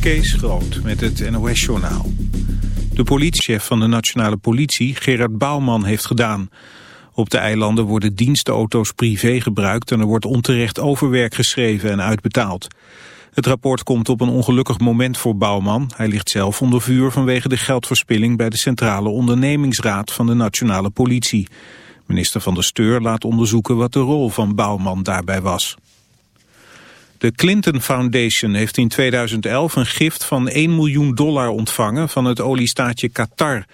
Kees Groot met het NOS-journaal. De politiechef van de nationale politie, Gerard Bouwman, heeft gedaan. Op de eilanden worden dienstauto's privé gebruikt... en er wordt onterecht overwerk geschreven en uitbetaald. Het rapport komt op een ongelukkig moment voor Bouwman. Hij ligt zelf onder vuur vanwege de geldverspilling... bij de Centrale Ondernemingsraad van de nationale politie. Minister van der Steur laat onderzoeken wat de rol van Bouwman daarbij was. De Clinton Foundation heeft in 2011 een gift van 1 miljoen dollar ontvangen van het oliestaatje Qatar.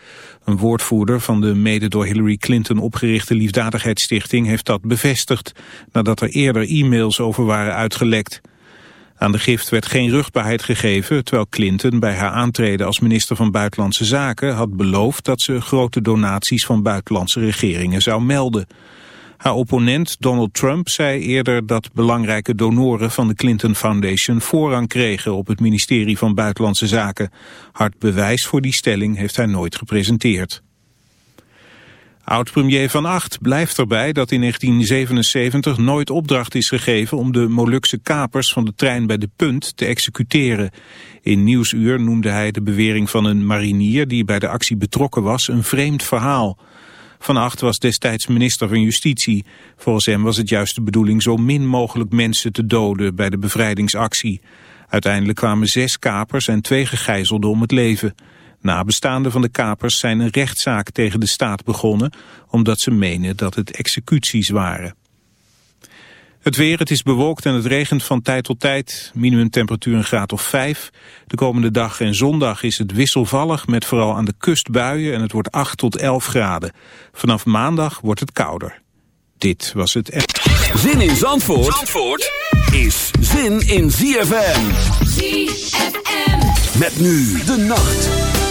Een woordvoerder van de mede door Hillary Clinton opgerichte liefdadigheidsstichting heeft dat bevestigd, nadat er eerder e-mails over waren uitgelekt. Aan de gift werd geen rugbaarheid gegeven, terwijl Clinton bij haar aantreden als minister van Buitenlandse Zaken had beloofd dat ze grote donaties van buitenlandse regeringen zou melden. Haar opponent Donald Trump zei eerder dat belangrijke donoren van de Clinton Foundation voorrang kregen op het ministerie van Buitenlandse Zaken. Hard bewijs voor die stelling heeft hij nooit gepresenteerd. Oud-premier Van Acht blijft erbij dat in 1977 nooit opdracht is gegeven om de Molukse kapers van de trein bij de Punt te executeren. In Nieuwsuur noemde hij de bewering van een marinier die bij de actie betrokken was een vreemd verhaal. Van Acht was destijds minister van Justitie. Volgens hem was het juist de bedoeling zo min mogelijk mensen te doden bij de bevrijdingsactie. Uiteindelijk kwamen zes kapers en twee gegijzelden om het leven. Nabestaanden van de kapers zijn een rechtszaak tegen de staat begonnen... omdat ze menen dat het executies waren. Het weer, het is bewolkt en het regent van tijd tot tijd. Minimumtemperatuur een graad of 5. De komende dag en zondag is het wisselvallig met vooral aan de kust buien en het wordt 8 tot 11 graden. Vanaf maandag wordt het kouder. Dit was het... Zin in Zandvoort, Zandvoort is zin in ZFM. ZFM. Met nu de nacht.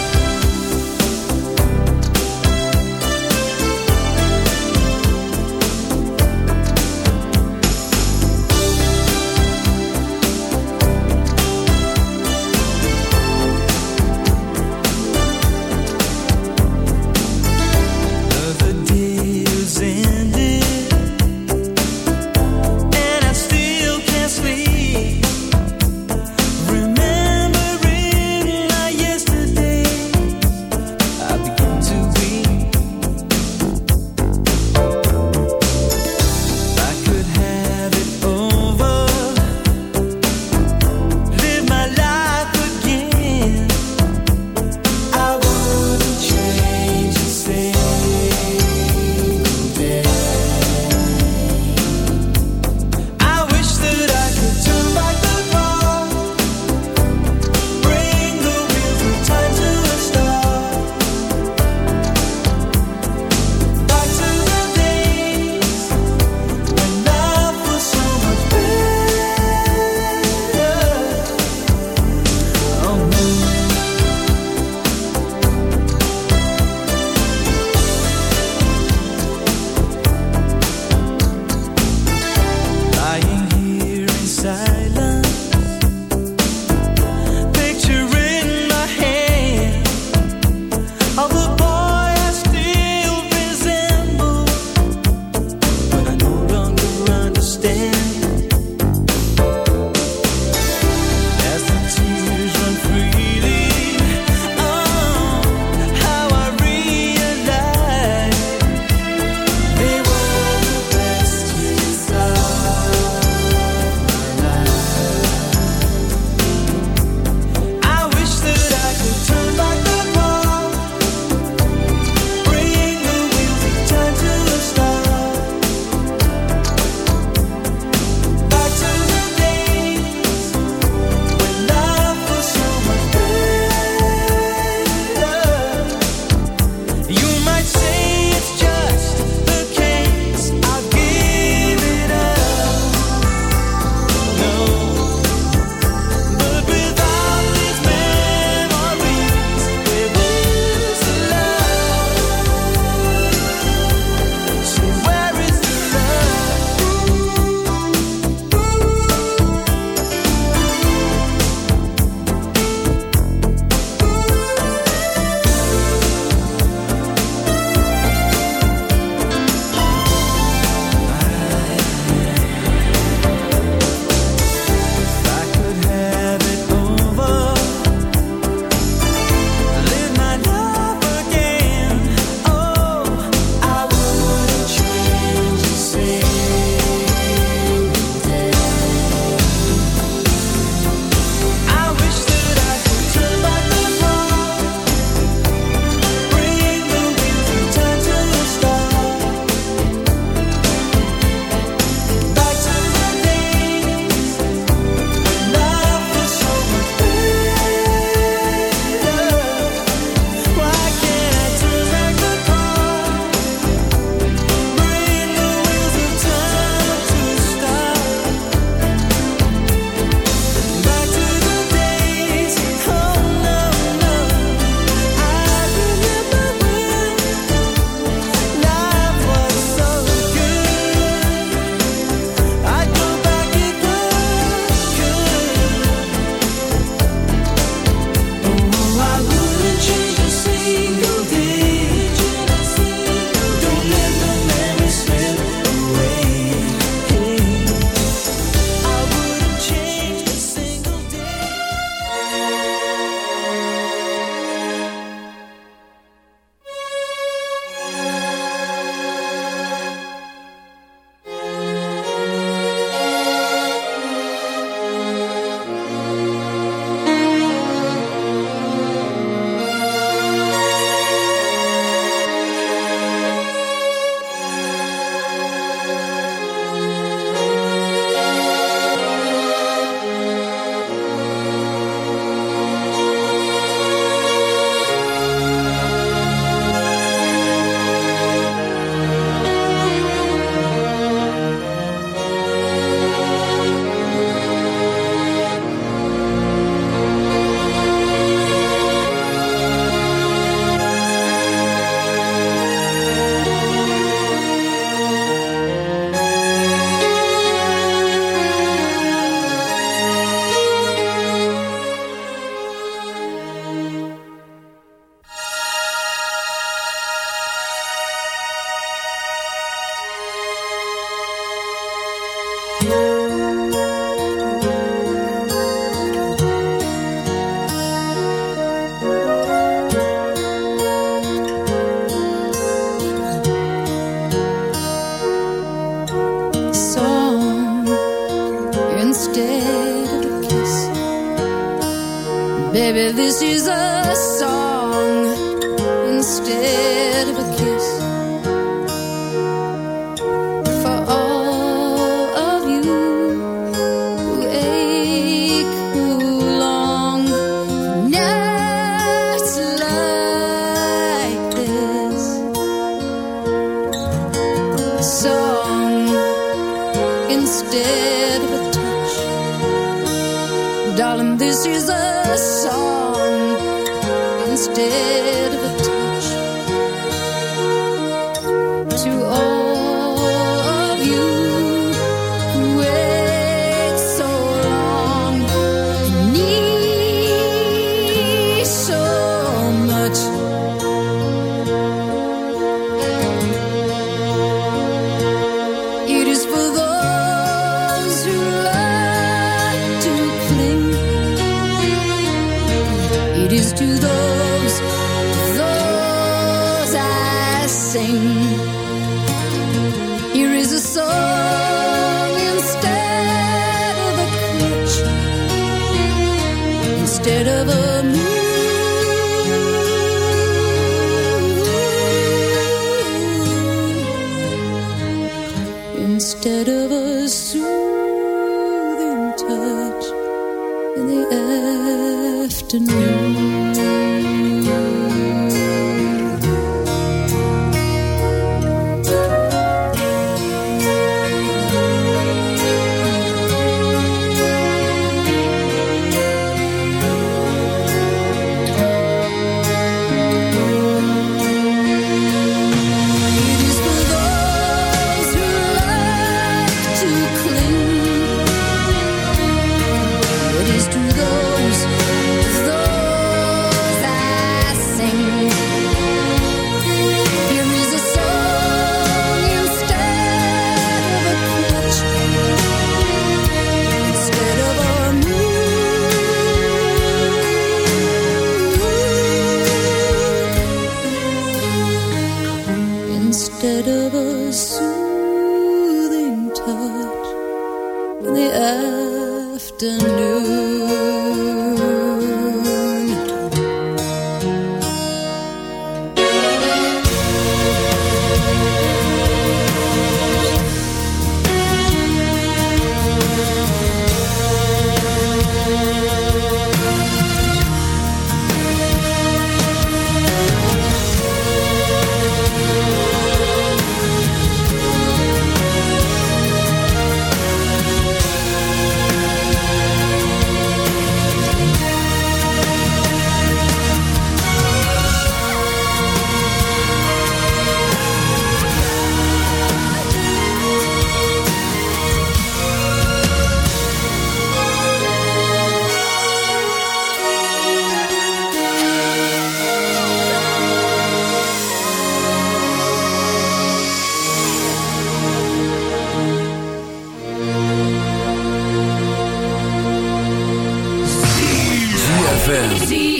ZFM.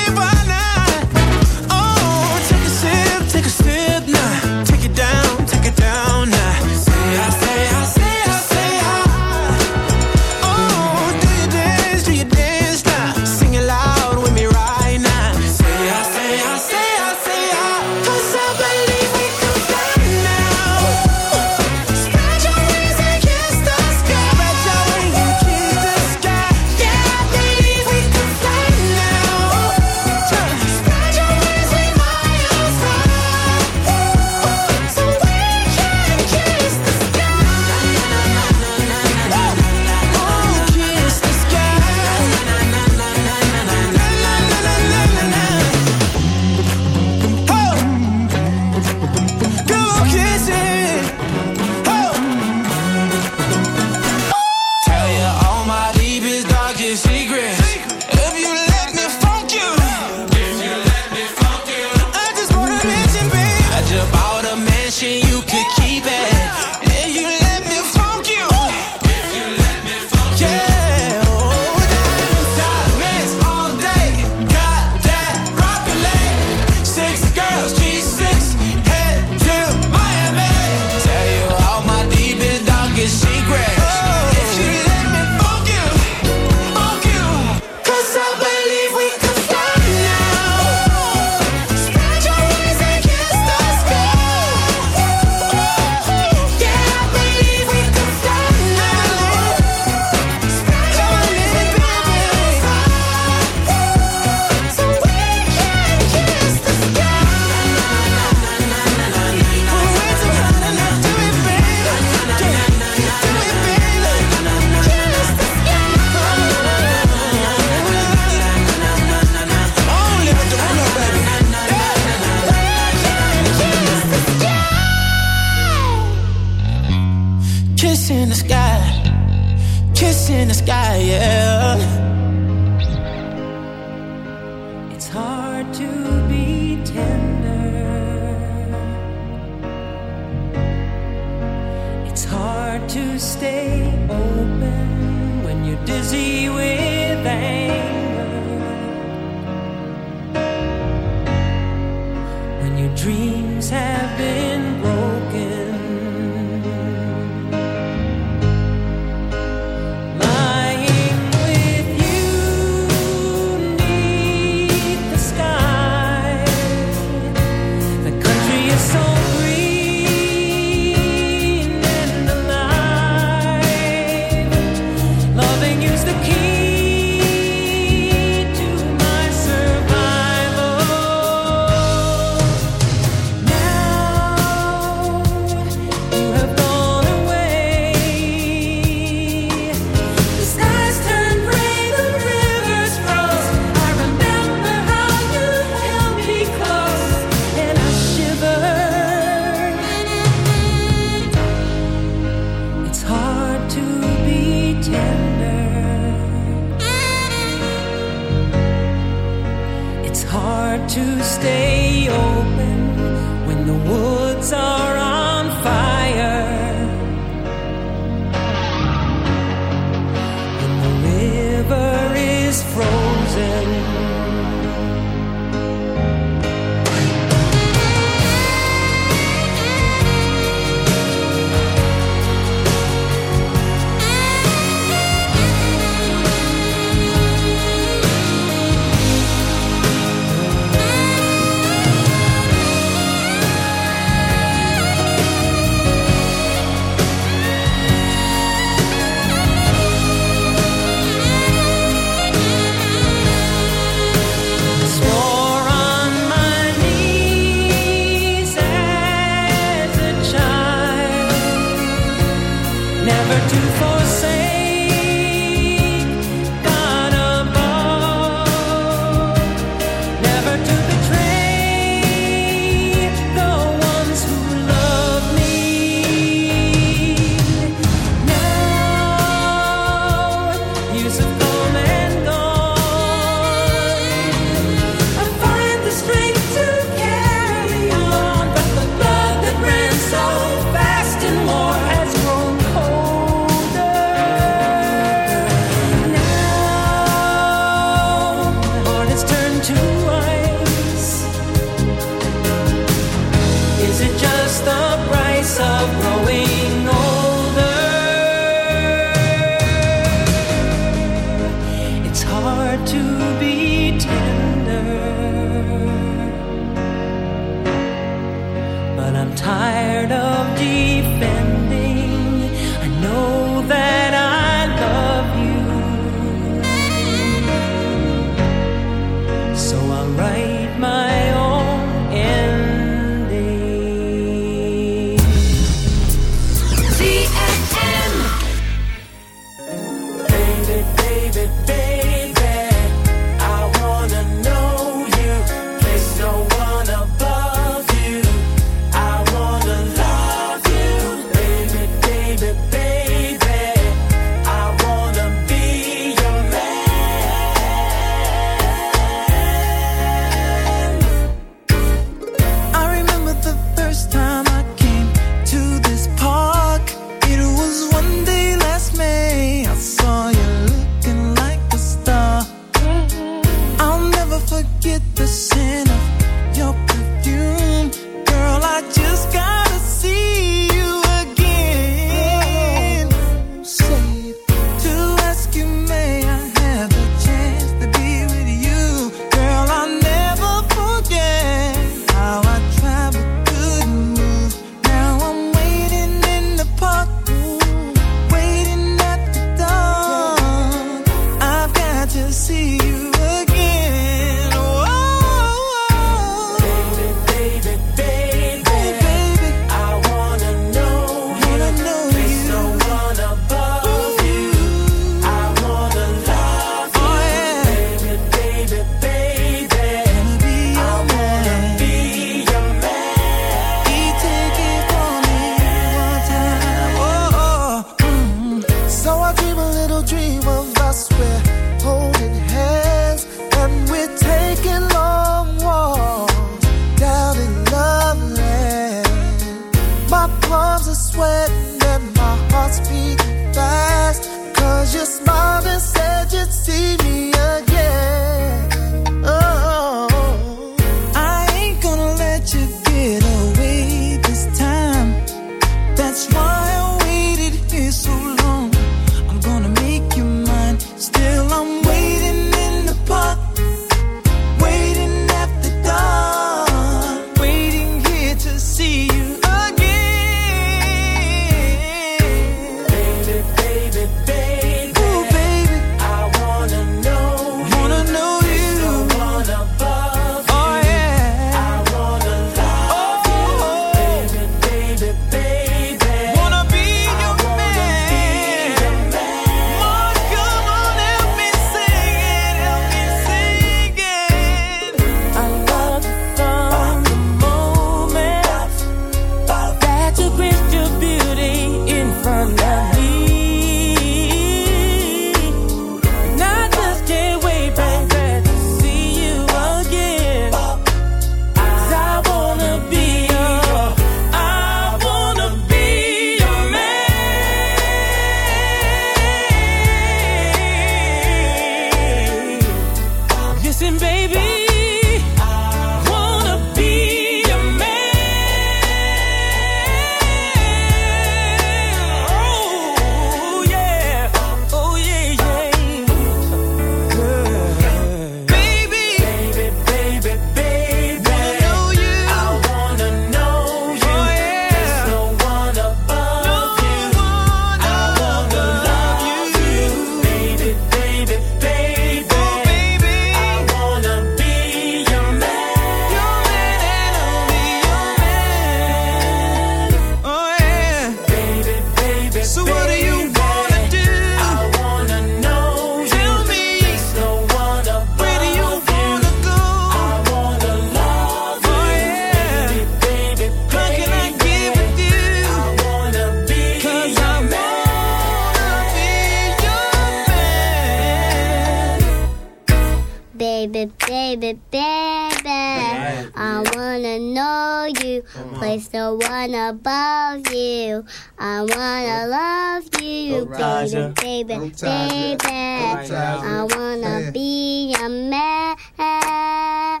baby, baby, baby. I wanna know you. Place the one above you. I wanna love you, baby, baby, baby. I wanna be your man. yeah.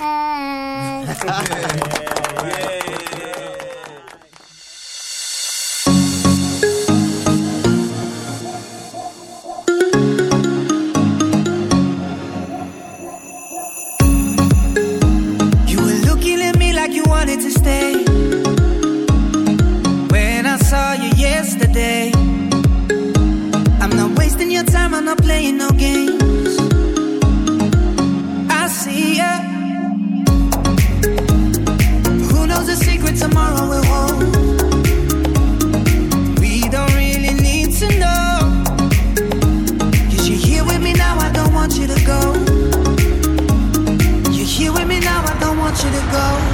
yeah. When I saw you yesterday, I'm not wasting your time, I'm not playing no games. I see. Who knows the secret tomorrow will hold? We don't really need to you're here with me now, I don't want you to go. You're here with me now, I don't want you to go.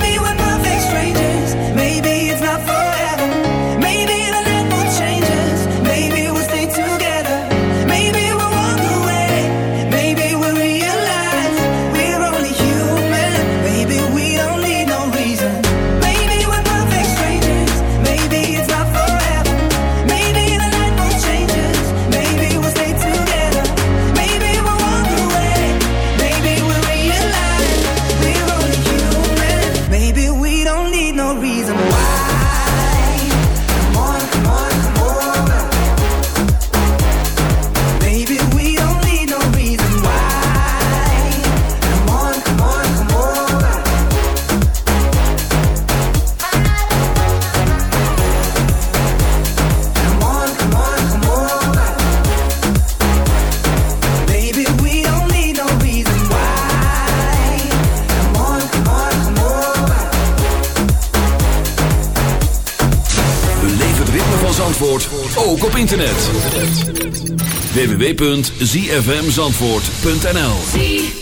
baby. www.zfmzandvoort.nl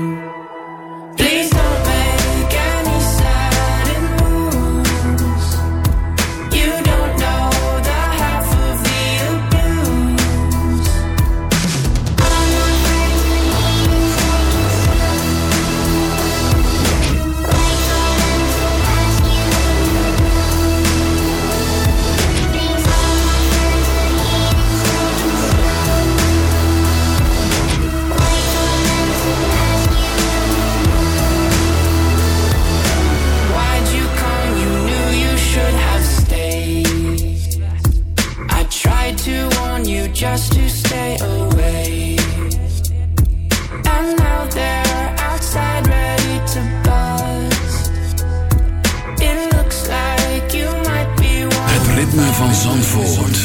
Zandvoort.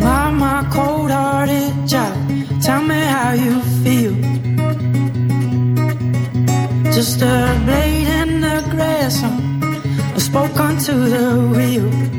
Mama, cold-hearted child, tell me how you feel. Just a blade in the grass, I spoke unto the wheel.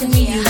to me.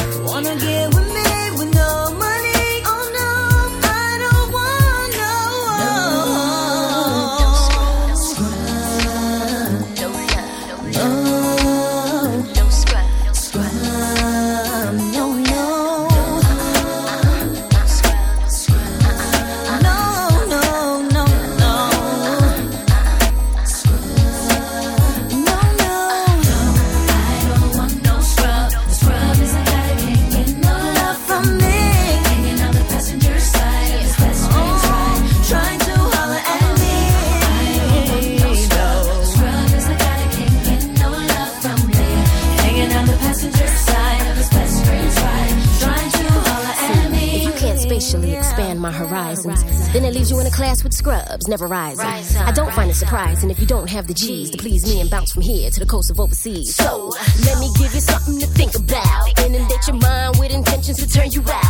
never rising. Rise I don't find it surprising if you don't have the G's to please me and bounce from here to the coast of overseas. So, so let me give you something to think about. Inundate your mind with intentions to turn you out.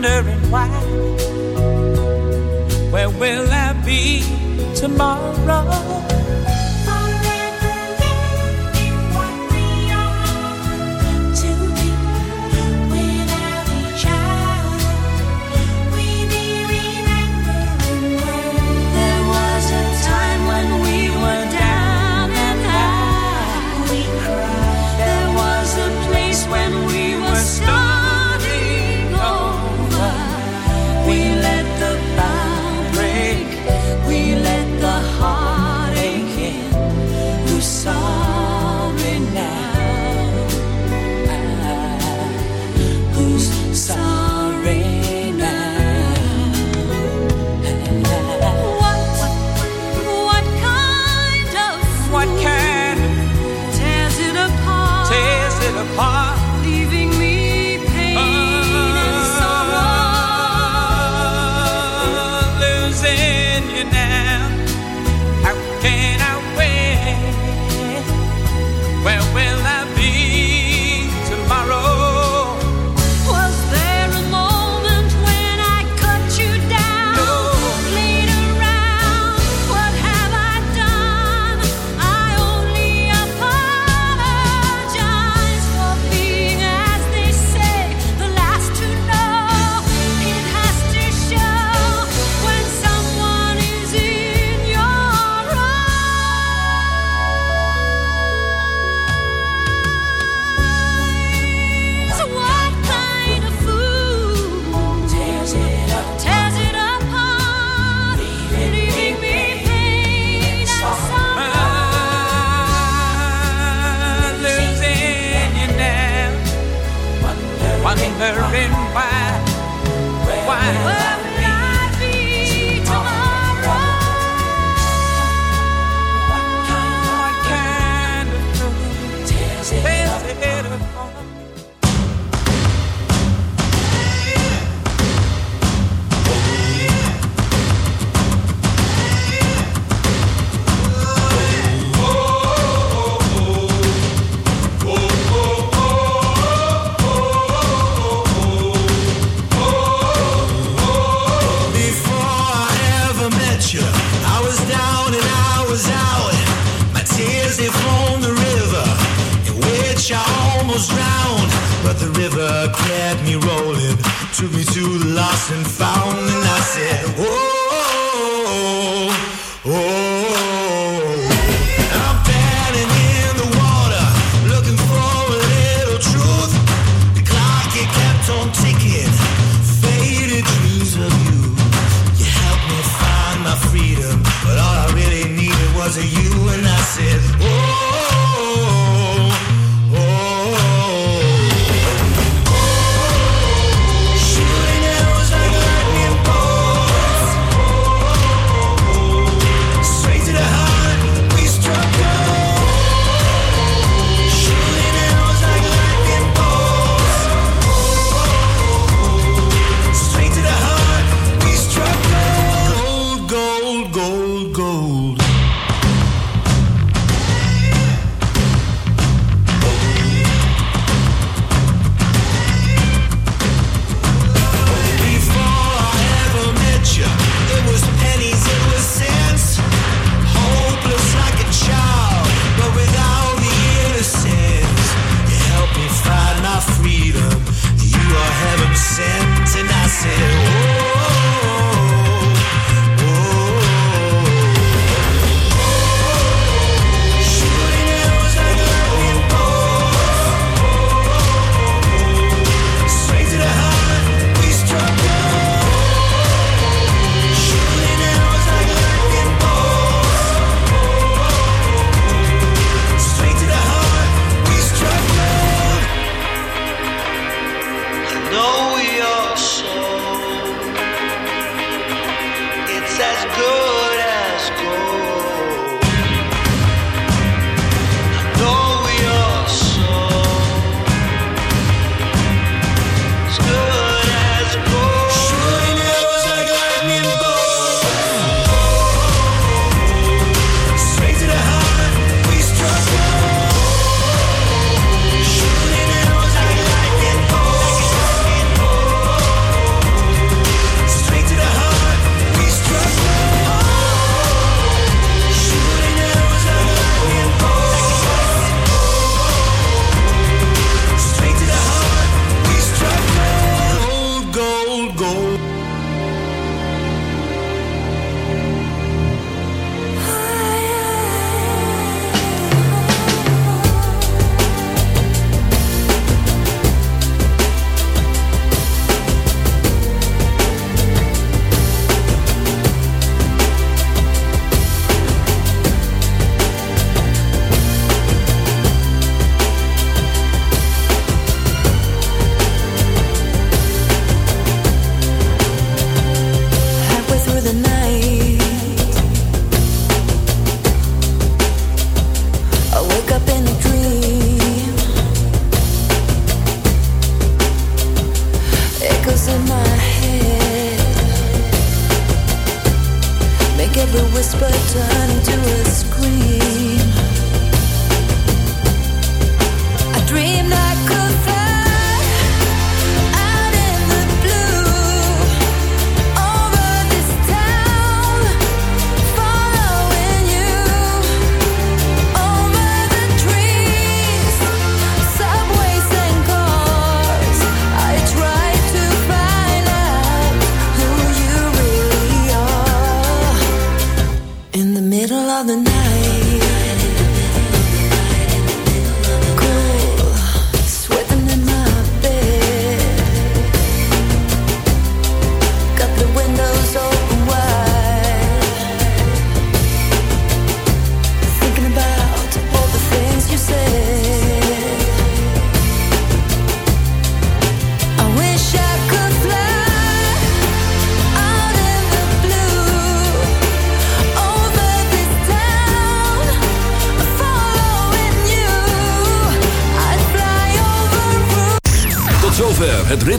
wondering why. Where will I be tomorrow?